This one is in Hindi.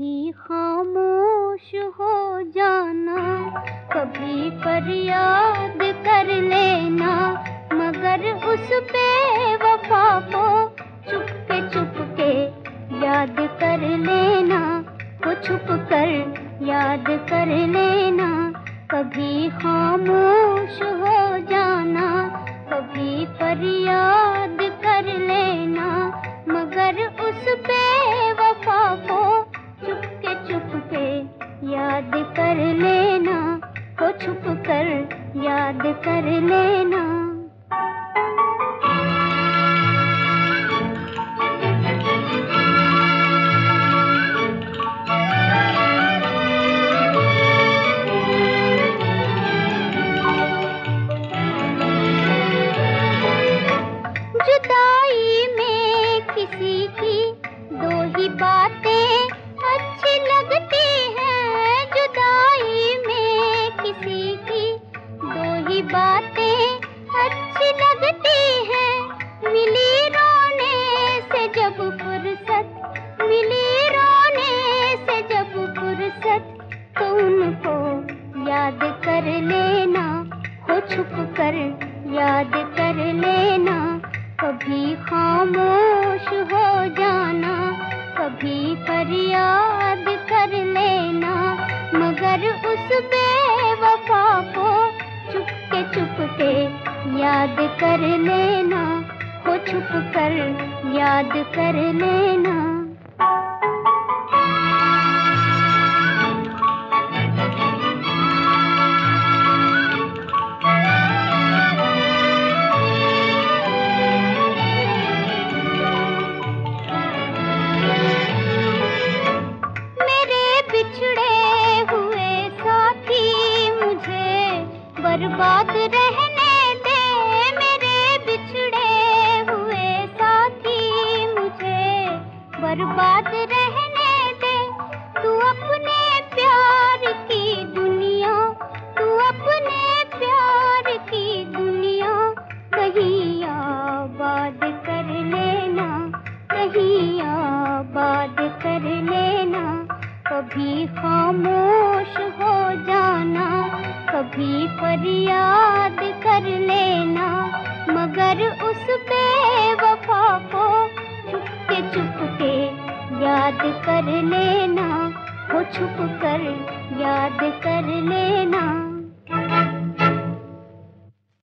कभी खामोश हो जाना, कभी फरियाद कर लेना, मगर उस पे वफा को चुपके चुपके याद कर लेना वो छुप कर याद कर लेना, कभी खामोश हो जाना, कभी फरियाद याद कर लेना। जुदाई में किसी की दो ही बातें बातें अच्छी लगती हैं। मिली रोने से जब फुर्सत, मिली रोने से जब फुर्सत तो उनको याद कर लेना, हो छुप कर याद कर लेना। कभी खामोश हो जाना, कभी फरियाद कर लेना, मगर उस को चुपके चुपके याद कर लेना को छुप कर याद कर लेना। बर्बाद रहने दे, मेरे बिछड़े हुए साथी मुझे। बर्बाद रहने दे, तू अपने प्यार की दुनिया, तू अपने प्यार की दुनिया। कहीं आबाद कर लेना, कहीं आबाद कर लेना। कभी खामोश हो जाना कभी फरियाद कर लेना, मगर उस बेवफा को चुपके चुपके याद कर लेना, वो छुप कर याद कर लेना।